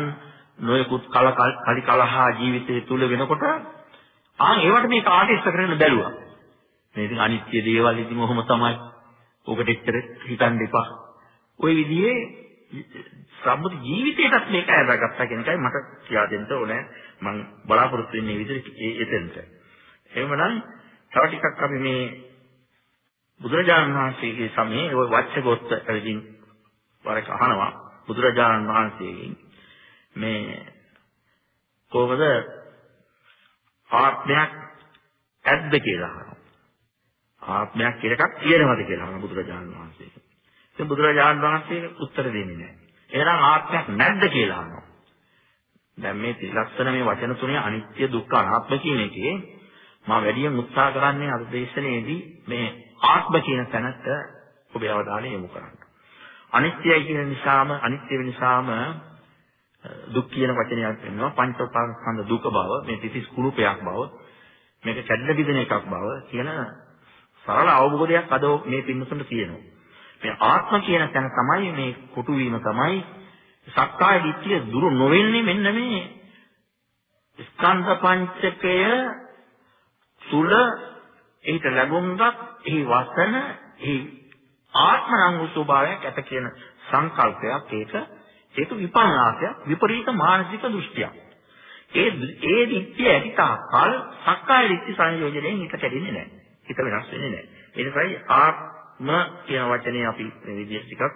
නොයෙකුත් කල කලි කලහා ජීවිතය තුල වෙනකොට ආන් ඒවට මේ කාට ඉස්ස කරගෙන බැලුවා. මේ ඉතින් අනිත්‍ය දේවල් ඉතින් ඔහොම තමයි. ඔකට එච්චර හිතන්න එපා. ওই විදිහේ සම්මුති ජීවිතයටත් මේක ඇදගත්තා කියන එකයි මට කියා දෙන්න ඕනේ මම බලාපොරොත්තු වෙන්නේ විදිහට එතෙන්ට එහෙමනම් තව ටිකක් අපි මේ බුදුරජාණන් වහන්සේගේ සමයේ ওই වච්චගොත්ත ඇවිදින් වරක අහනවා බුදුරජාණන් වහන්සේගෙන් මේ කොහොමද ආත්මයක් ඇද්ද කියලා අහනවා. ආත්මයක් කියලා එකක් තියෙනවද කියලා අහනවා බුදුරජාණන් වහන්සේ. ඉතින් බුදුරජාණන් වහන්සේ උත්තර දෙන්නේ නැහැ. එහෙනම් ආත්මයක් නැද්ද කියලා අහනවා. දැන් මේ ත්‍රිලක්ෂණ මේ වචන තුනේ අනිත්‍ය දුක්ඛ අනාත්ම කියන එකේ මම වැඩියෙන් උත්සාහ කරන්නේ අද දේශනාවේදී මේ ආත්ම කියන තැනට ඔබේ අවධානය යොමු කරන්න. අනිත්‍යයි කියන නිසාම අනිත්‍ය වෙන නිසාම දුක් කියන වචනයක් වෙනවා පංච උපාස්කන්ධ දුක බව මේ තිතිස් කුණුපයක් බව මේක කැඩෙන බිඳෙන එකක් බව කියන සරල අවබෝධයක් අද මේ පින්නතුන්ට තියෙනවා මේ ආත්ම කියන තැන තමයි මේ කොටු වීම තමයි සක්කාය දිට්ඨිය දුරු නොවෙන්නේ මෙන්න මේ ස්කන්ධ පංචකය තුල ඒට ලැබුම්ගත් එහි වසන එහි ආත්ම නම් වූ ස්වභාවයක් ඇත කියන සංකල්පයක් ඒක ඒක විපන්නාසයක් විපරීත මානසික දෘෂ්ටියක්. ඒ ඒ දිට්ඨිය ඇති තාක්කල් සක්කාය දිට්ඨි සංයෝජනයෙන් හිත කැඩෙන්නේ නැහැ. හිත වෙනස් වෙන්නේ නැහැ. ඒ නිසායි ආත්ම කියන වචනේ අපි මේ විදිහට ටිකක්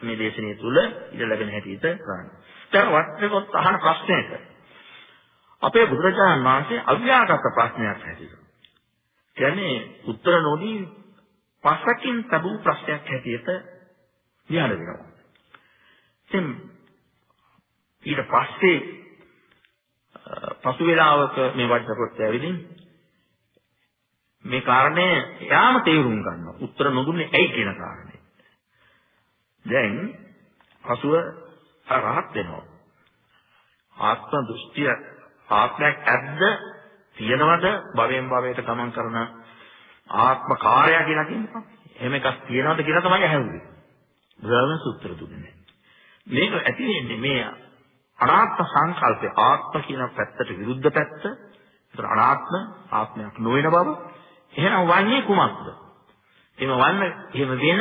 මේ දේශනාව තුළ ඉඳ ලැබෙන හැටියට කරන්නේ. දැන් වත්නකොත් අහන ප්‍රශ්නයක අපේ බුදුරජාණන් වහන්සේ අව්‍යාගත ප්‍රශ්නයක් හැටියට. කියන්නේ උත්තර නොදී පස්සකින් ලැබූ ප්‍රශ්නයක් හැටියට ලියන්න වෙනවා. ඉතින් ඊට පස්සේ පසු වේලාවක මේ වචනපොත් ඇවිදින් මේ කාරණය යාම තේරුම් ගන්නවා. උත්තර නොදුන්නේ ඇයි කියන කාරණේ. දැන් පසුව රහත් වෙනවා. ආත්ම දෘෂ්ටිය ආත්මයක් ඇද්ද තියනවද භවයෙන් භවයට ගමන් කරන ආත්ම කාර්යය කියලා කියනවා. එහෙම එකක් තියනවද කියලා තමයි අහන්නේ. බුදුරජාණන් සූත්‍ර දුන්නේ. මේක ඇති වෙන්නේ මේ අනාත්ම සංකල්පය ආත්ම කියන පැත්තට විරුද්ධ පැත්ත. ඒතර අනාත්ම ආත්මයක් නොවන බව. එහෙනම් වන්නේ කුමක්ද? එහෙම වන්න එහෙම වෙන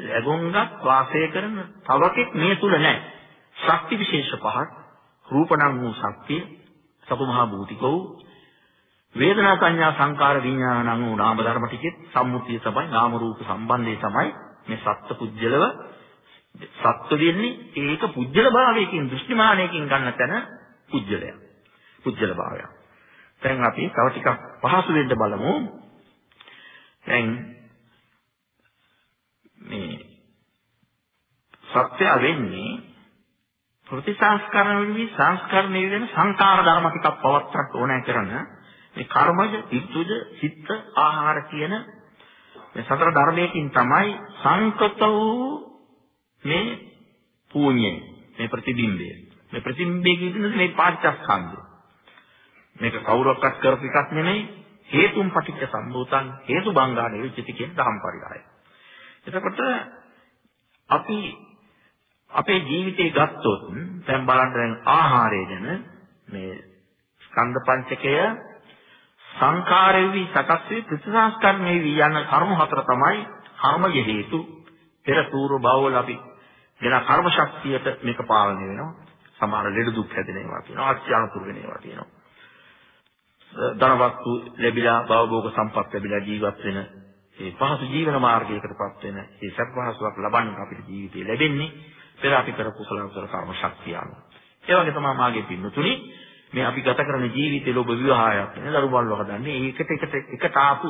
ලැබුම්ගත් වාසය කරන තවකෙක් මේ තුල නැහැ. ශක්ති විශේෂ පහක් රූපණං වූ ශක්තිය සතුමහා භූතිකෝ වේදනා සංඥා සංකාර විඥානං වූ නාම ධර්ම ටිකෙත් සම්මුතිය තමයි නාම රූප සම්බන්ධය තමයි මේ සත්ත්ව පුජ්‍යලව සත්ත්ව දෙන්නේ ඒක පුජ්‍යල භාවයකින් දෘෂ්ටිමානයකින් ගන්න තැන පුජ්‍යලය පුජ්‍යල භාවය දැන් අපි තව ටිකක් පහසු වෙන්න බලමු දැන් මේ සත්‍ය වෙන්නේ ප්‍රතිසංස්කරණ වෙවි සංස්කරණය වෙන සංකාර ධර්ම ටිකක් පවත්වන්න ඕනෑ කරන මේ කර්මජ, ඉත්තුජ, චිත්ත, ආහාර කියන මේ සතර ධර්මයකින් තමයි සංකත වූ මේ පූඤ්ඤය, මේ ප්‍රතිබිම්බය. මේ ප්‍රතිබිම්බය කියන්නේ මේ පාච්චස්කන්ධය. මේක කවුරක්වත් කරපු එකක් නෙමෙයි හේතුම් පටිච්ච සම්භූතං හේතු බංගා නිවිච්චති කියන ධම්ම පරිහාය. එතකොට අපි අපේ ජීවිතේ ගත්තොත් දැන් බලන්න දැන් ආහාරය ගැන මේ ස්කන්ධ පංචකය සංඛාරෙවි සකස් වේ ප්‍රතිසංස්කරණය වී යන කර්ම හතර තමයි කර්මය හේතු. පෙර పూర్ව භවවල අපි වෙන කර්ම ශක්තියට මේක පාලනය වෙනවා. සමහර ලෙඩ දුක් හැදෙන ඒවා තියෙනවා අත්‍යානුතුරු වෙන ඒවා තියෙනවා ධනවත්තු ලැබිලා භවභෝග සම්පත් ලැබිලා ජීවත් වෙන ඒ පහසු ජීවන මාර්ගයකටපත් වෙන ඒ සත් පහසුවක් ලබන්න අපිට ජීවිතේ ලැබෙන්නේ පෙර අපි කර කුසල කුසල කර්ම ශක්තිය අනුව. ඒ වගේ තමයි මාගේ පින්නතුනි මේ අපි ගත කරන ජීවිතේ ලෝභ විවාහයක් නේ දරුවන්ව හදන්නේ ඒකට එකට එකට ආපු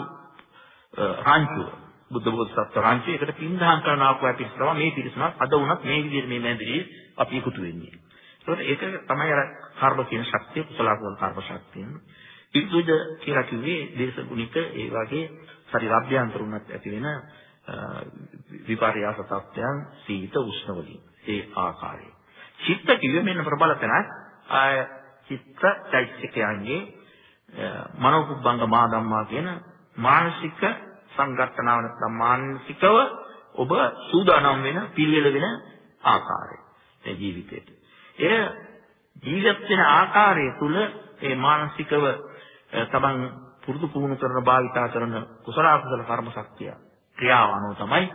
රාංචුව බුද්ධ බෝධිසත්ව රාංචුව එකට පින්දහම් කරන ආපු අපි තමයි මේ පිරිසමත් අද වුණත් මේ විදිහට මේ මැදිරියේ අපි එකතු වෙන්නේ. ඒකට ඒක තමයි අර කර්ම කියන ශක්තිය කුසල කුසල කර්ම ශක්තිය. පිටුජ කියලා කිව්වේ දේශගුණික ඒ වගේ ශරීර අභ්‍යන්තරුණත් ඇති වෙන විපර්යාස තත්ත්වයන් සීත උෂ්ණ වලින්. ඒ ආකාරය. චිත්ත කිව්වේ මෙන්න ප්‍රබල තැනක් ආය චිත්ත චෛත්‍යකයන්ගේ මනෝකුබ්බංග මා ධම්මා කියන මානසික සංගතනාව නැත්නම් මානසිකව ඔබ සූදානම් වෙන පිළිවෙල වෙන ආකාරය මේ ජීවිතේට. එය ජීවත් වෙන ආකාරය තුල ඒ මානසිකව තමන් පුරුදු පුහුණු කරන භාවිතා කරන කුසල අකුසල කර්ම ශක්තිය ක්‍රියාව අනුව තමයි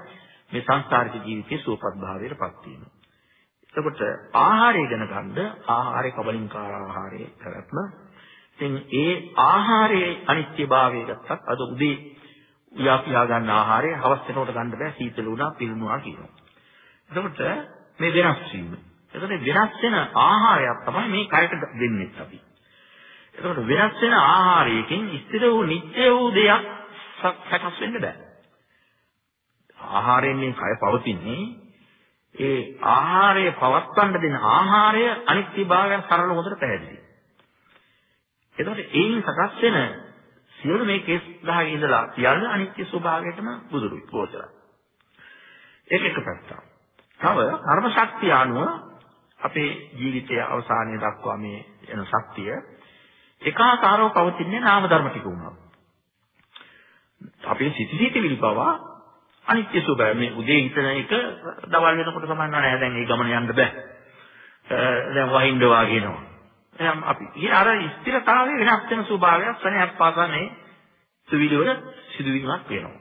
මේ සංස්කාරික ජීවිතයේ සුවපත් භාවයට පත් වෙන්නේ. එතකොට ආහාරය ගැන ගන්න ආහාරය කබලින්කාර ආහාරයේ පැවැත්ම. ඉතින් ඒ ආහාරයේ අනිත්‍යභාවය ගත්තත් අද උදේ උයා පියා ගන්න ආහාරය හවස් වෙනකොට ගන්න බෑ සීතල වුණා පිරුණා කියනවා. එතකොට මේ වෙනස් වීම. එතකොට වෙනස් වෙන ආහාරයක් තමයි මේ කයට දෙන්නේ අපි. එතකොට වෙනස් වෙන ආහාරයකින් ස්ථිර වූ නිත්‍ය වූ දෙයක් සකස් වෙන්න බෑ. ආහාරයෙන් මේ කය පවතින්නේ ඒ ආහාරය පවත්වන්න දෙන ආහාරය අනිත්‍යභාවයන් සරල හොඳට පැහැදිලි. එතකොට ඒයින් සකස් වෙන සියලු මේ කේස් 10 ඉඳලා යන අනිත්‍ය ස්වභාවයටම බුදුරුයි ගෝචරයි. ඒක එක පැත්තක්. තව කර්ම ශක්තිය අනුව අපේ ජීවිතයේ අවසානයේ දක්වා මේ එන ශක්තිය එකාකාරව පවතින්නේ නාම ධර්ම ටික උනවා. අපේ සිතිවිලි පවා අනිත්‍ය ස්වභාවය මේ උදේ හිතන එක දවල් වෙනකොට සමහර නෑ දැන් ඒ ගමන යන්න බෑ. දැන් වහින්න වාගෙනවා. එහෙනම් අපි ඊ අර ස්ථිරතාවයේ වෙනස් වෙන ස්වභාවයක් සනහක් පාසා මේ සිවිලි වල සිදුවීමක් වෙනවා.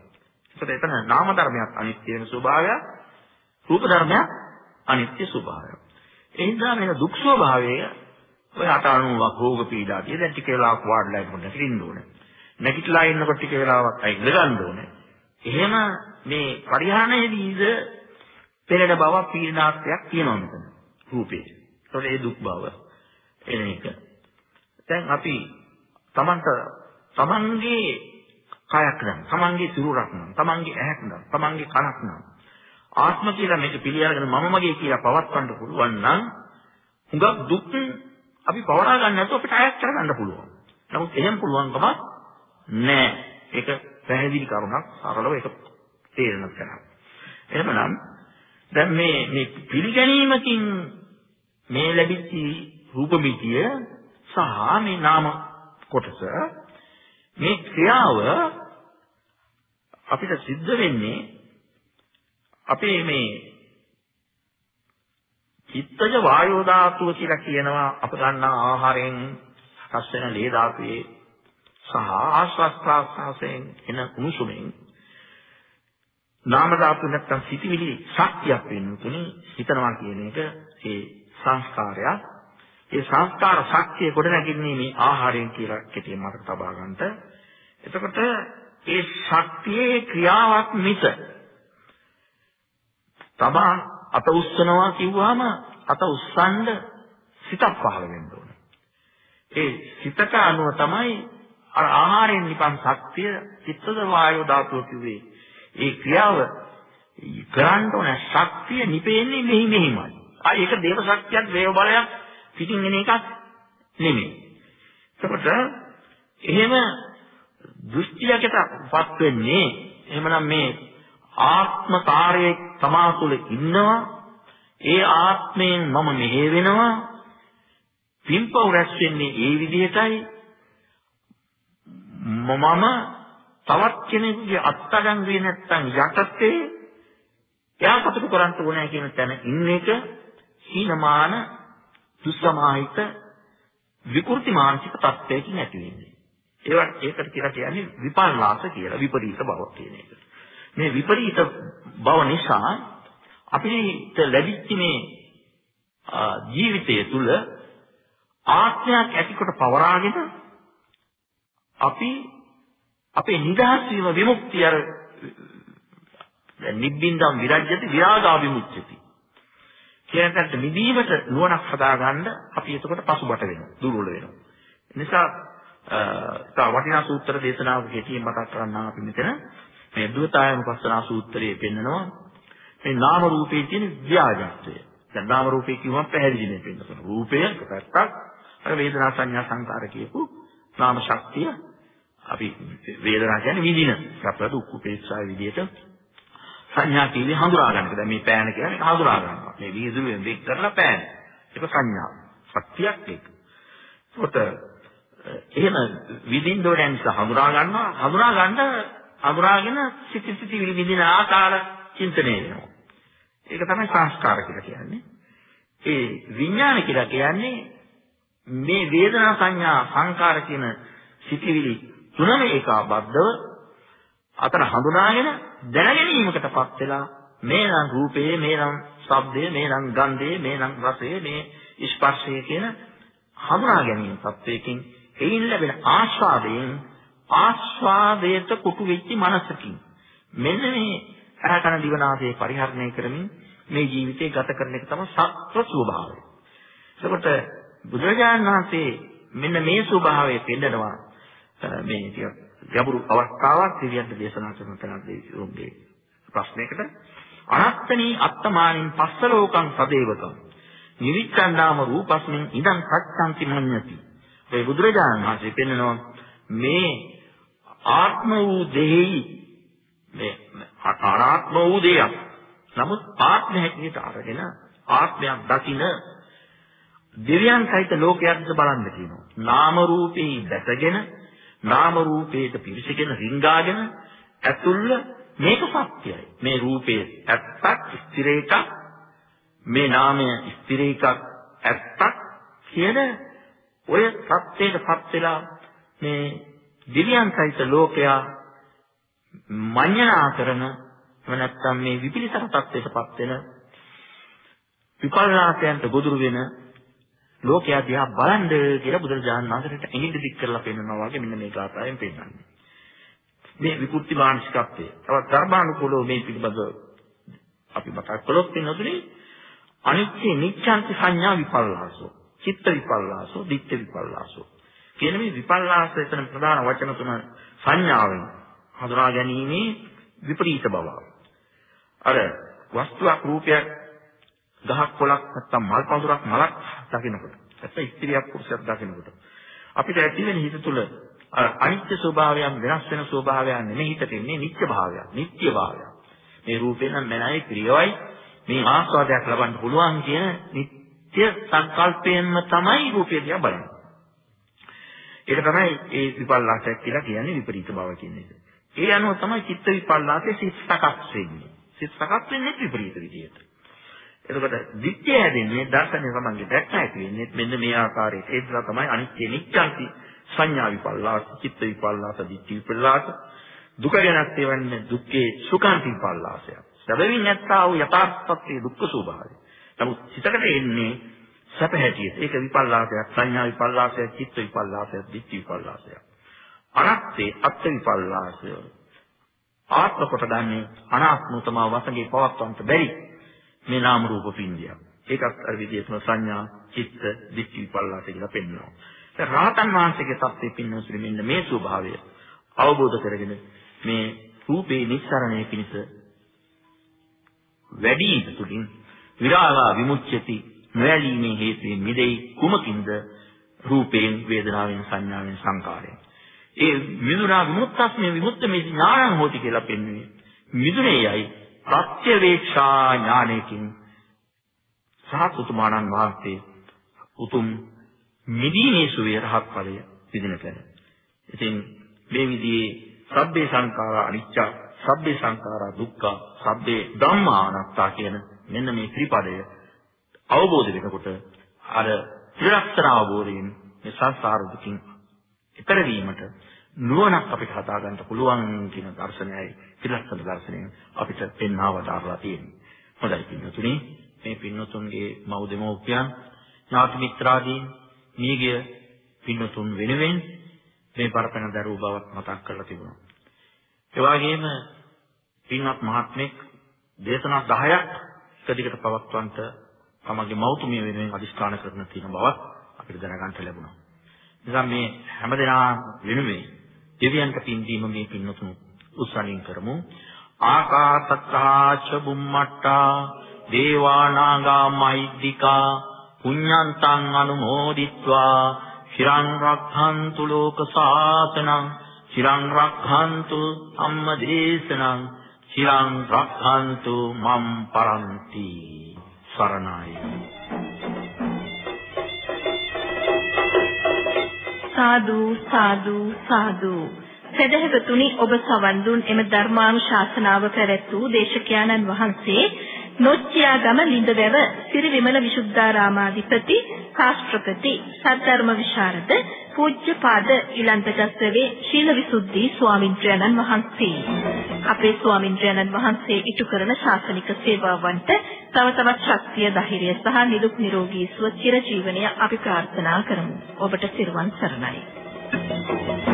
ඒකට එතන නාම ධර්මයක් අනිත්‍ය වෙන ස්වභාවයක් රූප ධර්මයක් අනිත්‍ය ස්වභාවයක්. එහින්දා මේ දුක් ස්වභාවය ඔය අටාණුවක් රෝග පීඩාදී දැන් ටික වෙලාවක් වාඩිලා ඉන්නකොට නැගිටින්න ඕනේ. නැගිටලා ඉන්නකොට ටික වෙලාවක් අය ඉඳ ගන්න ඕනේ. එහෙම මේ පරිහානයේදීද පෙරණ බව පීඩනාත්මයක් තියෙනවා මෙතන රූපේ. ඒතකොට ඒ දුක් බව එන එක. දැන් අපි තමන්ට තමන්ගේ කයක් නම් තමන්ගේ සිරුරක් නම් තමන්ගේ ඇහැක් නම් තමන්ගේ කනක් නම් ආත්ම කියලා මේක පිළිඅරගෙන මම මගේ කියලා පවත්වන්න පුළුවන් නම් හුඟක් දුක් අපි පවරා ගන්න නැතුව අපිට අයත් කරගන්න පුළුවන්. නමුත් එහෙම පුළුවන්කමක් නැහැ. ඒක පැහැදිලි කරුණක් සරලව ඒක තේරෙන තැනක්. එහෙමනම් දැන් මේ මේ පිළිගැනීමකින් මේ ලැබිච්ච රූප මිතිය සහ මේ නාම කොටස මේ ක්‍රියාව අපිට සිද්ධ වෙන්නේ අපේ මේ චිත්තජ වායෝ ධාතුව කියලා කියනවා. අප ගන්නා ආහාරයෙන් සකස් වෙන ලේ ධාතුවේ සහ ආශ්වාස ප්‍රාශ්වාසයෙන් එන උණුසුමෙන් නාම ධාතු නැත්තම් සිටිවිලි ශක්තියක් වෙනුතුනේ හිතනවා කියන එක ඒ සංස්කාරයක් ඒ සංස්කාර ශක්තිය කොට නැගින්නේ මේ ආහාරයෙන් කියලා කෙටියෙන් මතක තබා ගන්නට. එතකොට ඒ ශක්තියේ ක්‍රියාවක් මිස තමා අත උස්සනවා කිව්වහම අත උස්සන්න සිතක් පහළ වෙන්න ඕනේ. ඒ සිතට අනුව තමයි අර ආහාරයෙන් නිපන් ශක්තිය චිත්තද වායෝ ධාතුව කිව්වේ. ඒ ක්‍රියාව කරන්න ඕන ශක්තිය නිපෙන්නේ මෙහි මෙහිමයි. ආ ඒක දේව ශක්තියක් දේව බලයක් පිටින් එන එකක් නෙමෙයි. එතකොට එහෙම දෘෂ්ටියකටපත් වෙන්නේ එහෙමනම් මේ ආත්මකාරයේ තමා තුළ ඉන්නවා ඒ ආත්මයෙන් මම මෙහෙ වෙනවා පින්පව් රැස් වෙන්නේ ඒ විදිහටයි මම තවත් කෙනෙකුගේ අත්අඩංගුවේ නැත්තම් යටතේ එයා කටයුතු කරන්න ඕනේ කියන තැන ඉන්න එක සීනමාන දුස්සමාහිත විකෘති මානසික තත්ත්වයකින් ඇති වෙන්නේ. ඒවට ඒකට කියලා කියන්නේ විපල්ලාස කියලා විපරීත බව කියන එක. මේ විපරීත බව නිසා අපිට ලැබිච්ච මේ ජීවිතය තුළ ආත්මයක් ඇතිකොට පවරාගෙන අපි අපේ නිදහස් වීම විමුක්තිය අර නිබ්බින්දම් විරජ්‍යති විරාගා විමුක්තිය කියනකට නිදීමට නුවණක් හදාගන්න අපි එතකොට පසුබට වෙනවා දුර්වල වෙනවා. නිසා තා වටිනා සූත්‍ර දේශනාවක හිතින් මතක් කරන්නා අපි මෙතන. මේ දුතායනුපස්සනා සූත්‍රයේ පෙන්නනවා මේ නාම රූපේ තියෙන ව්‍යාජත්වය. දැන් නාම රූපේ කිව්වම පැහැදිලිනේ පෙන්නන රූපය එකපැත්තක් අර වේදනා සංඥා සංකාර කියපු නාම ශක්තිය අපි වේදනා කියන්නේ විඳින අපට දුක් උපේක්ෂා විදියට සංඥා කියන්නේ හඳුනා ගන්න එක. දැන් මේ පෑන කියන්නේ හඳුනා ගන්නවා. මේ වීදුරුවෙන් වෙක් කරලා පෑන. ඒක සංඥා. ශක්තියක් ඒක. ඒකට එහෙම විඳින්න ඕන නිසා හඳුනා ගන්නවා. හඳුනා ගන්න හඳුනාගෙන සිත සිත විඳින ආකාර චින්තනය වෙනවා. ඒක තමයි සංස්කාර කියලා කියන්නේ. ඒ විඥාන කියලා කියන්නේ මේ වේදනා සංඥා සංකාර කියන සිටිවිලි තුනම ඒකාබද්ධව අතර හඳුනාගෙන දැනගැනීමකටපත් වෙලා මේ නම් රූපේ මේ නම් ශබ්දේ මේ නම් ගන්ධේ මේ නම් රසේ මේ ස්පර්ශය කියන හඳුනා ගැනීම තත්වයකින් එයින් ලැබෙන ආස්වාදයෙන් ආස්වාදයට කොටු වෙච්ච මනසකින් මෙන්න මේ අරකන දිවනාසයේ පරිහරණය කරමින් මේ ජීවිතය ගත කරන එක තමයි සත්‍ය ස්වභාවය. එතකොට බුදුරජාණන් වහන්සේ මෙන්න මේ ස්වභාවය පෙන්නනවා මේ ටික ගැඹුරු අවස්ථාවක් දෙවියන්ට දේශනා කරන තැනක් දෙවියන්ගේ ප්‍රශ්නයකට අනත්තනී අත්තමානින් පස්සලෝකං සදේවකම් නිවිච්ඡන්නාම රූපස්මින් ඉදං සත්‍යන්ති මඤ්ඤති. ඒ බුදුරජාණන් වහන්සේ පෙන්නනවා මේ ආත්ම වූ දෙහි මේ අනාත්ම වූ දෙයක්. නමුත් ආත්ම හැටියට අරගෙන ආත්මයක් දකින දෙවියන් සහිත ලෝකයක් දිහා බලන්න කියනවා. නාම රූපේ දැසගෙන නාම රූපේට පිවිසගෙන රිංගාගෙන ඇතුළ මේක සත්‍යයි. මේ රූපේ ඇත්තක් ස්ථිර එකක් මේ නාමය ස්ථිර එකක් ඇත්තක් කියන ඔය සත්‍යයටපත් වෙලා මේ දිව්‍යයන් සහිත ලෝකයා මඤ්ඤණා කරන නැත්නම් මේ විපිලිසර තත්ත්වයටපත් වෙන විපල්ලාසයන්ට ගොදුරු වෙන ලෝකයා දිහා බලන්න කියලා බුදුරජාණන් වහන්සේට ඇඟිලි දික් කරලා පෙන්නනවා වගේ මෙන්න මේ ගාථාවෙන් පෙන්නන්නේ. මේ විකෘති මානසිකත්වය. තවත් ධර්මානුකූලව මේ පිළිබඳව අපි මතක් කළොත් වෙනතුනේ අනිත්‍ය නිච්ඡාන්ති සංඥා විපල්ලාසෝ. චිත්ත විපල්ලාසෝ, දිට්ඨි විපල්ලාසෝ. කියන මේ විපල්ලාස එතන ප්‍රධාන වචන තුන සංඥාවෙන් හඳුනා ගැනීමේ විපරීත බව. අර වස්තුවක් රූපයක් ගහක් කොළක් නැත්තම් මල් පඳුරක් මලක් දකිනකොට නැත්නම් ස්ත්‍රියක් පුරුෂයෙක් දකිනකොට අපිට ඇති වෙන හිත තුළ අනිත්‍ය ස්වභාවයන් වෙනස් වෙන ස්වභාවයන් නෙමෙයි හිතට එන්නේ. නිත්‍ය භාවයක් නිත්‍ය භාවයක් මේ රූපේ නම් මනයි ප්‍රියවයි. මේ ආස්වාදයක් ලබන්න පුළුවන් කියන නිත්‍ය සංකල්පයෙන්ම තමයි රූපය දිහා බලන්නේ. ඒක තමයි ඒ විපල්ලාසයක් කියලා කියන්නේ විපරීත භව කියන එක. ඒ අනුව තමයි චිත්ත විපල්ලාසයේ සිත් සකස් වෙන්නේ. සිත් සකස් වෙන්නේ විපරීත විදියට. එතකොට දිට්ඨිය හැදෙන්නේ දර්ශනය සමග දැක්ක ඇති වෙන්නේ මෙන්න මේ ආකාරයට. ඒ නිසා තමයි අනිත්‍ය නිත්‍යන්ති සංඥා විපල්ලාස, චිත්ත විපල්ලාස, දිට්ඨි විපල්ලාස දුක ගැනත් එවන්නේ දුක්ඛේ සුඛාන්ති විපල්ලාසය. සැබවින් නැත්තා වූ යථාර්ථත්වයේ දුක්ඛ ස්වභාවය. නමුත් සිතකට එන්නේ සැප හැටියට. ඒක විපල්ලාසයක්, සංඥා විපල්ලාසයක්, චිත්ත විපල්ලාසයක්, දිට්ඨි විපල්ලාසයක්. අනත්තේ අත්ථ විපල්ලාසය. ආත්ම කොට ගන්නේ අනාත්මතම වශයෙන් පවත්වන්නට බැරි මේ නාම රූප පින්දියක්. ඒකත් අර විදිහටම සංඥා, චිත්ත, දිට්ඨි විපල්ලාස කියලා පෙන්වනවා. දැන් රාතන් වහන්සේගේ தත්ත්වෙ පින්නොසුලි මෙන්න මේ ස්වභාවය අවබෝධ කරගෙන මේ රූපේ නිස්සරණය පිණිස වැඩි තුලින් විරාගා විමුච්ඡති නොයලීමේ හේතුවෙන් මිදෙයි කුමකින්ද? රූපයෙන් වේදනාවෙන් සංඥාවෙන් සංකාරයෙන්. ඒ මිදුණා විමුක්තස්මේ විමුක්ත මේ ඥානං හොති කියලා පෙන්වන්නේ මිදුනේ යයි ප්‍රත්‍යවේක්ෂා ඥානයකින්. සහතුතුමාණන් වහන්සේ උතුම් මිදීමේ සුවේ රහත් ඵලය විදින කෙන. ඉතින් මේ විදිහේ සබ්බේ සංඛාරා අනිච්ච, සබ්බේ සංඛාරා දුක්ඛ, සබ්බේ ධම්මා අනාත්තා කියන මෙන්න මේ ත්‍රිපදය අවබෝධ වෙනකොට අර ත්‍රිලක්ෂණ අවබෝධයෙන් මේ සංසාර දුකින් ඈතර වීමට නුවණක් අපිට හදා ගන්න පුළුවන් කියන දර්ශනයයි ත්‍රිලක්ෂණ දර්ශනයෙන් අපිට පෙන්වවදාරලා තියෙන්නේ. හොඳයි පින්නතුනි මේ පින්නතුන්ගේ මව් දෙමව්පියන් ඥාති මිත්‍රාදීන් මියගිය පින්නතුන් වෙනුවෙන් මේ පරපණ දරුව බවක් මතක් කරලා තිබුණා. ඒ වගේම පින්වත් මහත්මෙක් දේශනා 10ක් එක දිගට පවත්වන්නට තමගේ මෞතුමිය වෙනුවෙන් අදිස්ථාන කරන තියෙන බවත් අපිට දැනගන්න ලැබුණා. නිසා මේ හැමදෙනා වෙනුවෙන් දෙවියන්ට පින් දීම මේ පින්නතුන් උත්සාහින් කරමු. ආකාසත්තාච බුම්මට්ටා දේවානාගා මහිද්దికා පුඤ්ඤන්තං අනුමෝදිත්වා චිරං රක්ඛන්තු ලෝක සාසනං චිරං රක්ඛන්තු අම්ම දේශනං චිරං රක්ඛන්තු මම් පරන්ති සරණයි. සාදු සාදු සාදු. සදහවතුනි ඔබ සවන් දුන් එම ධර්මානුශාසනාව පැවැත් වූ දේශකයන්න් වහන්සේ නොච්චියාගම ලිඳවැව සිරිවිමල විසුද්ධාරාමාධිපති ශාස්ත්‍රපති සද්ධර්ම විශාරද පූජ්‍යපාද ඊලන්තගස්සවේ ශීලවිසුද්ධි ස්වාමින්ද්‍රයන්න් වහන්සේ. අපේ ස්වාමින්ද්‍රයන්න් වහන්සේ ඉටු කරන ශාසනික සේවාවන්ට තව තවත් ශක්තිය ධෛර්යය සහ නිදුක් නිරෝගී සුව චිර ජීවනය අපි ප්‍රාර්ථනා කරමු. ඔබට සිරුවන් සරණයි.